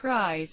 prize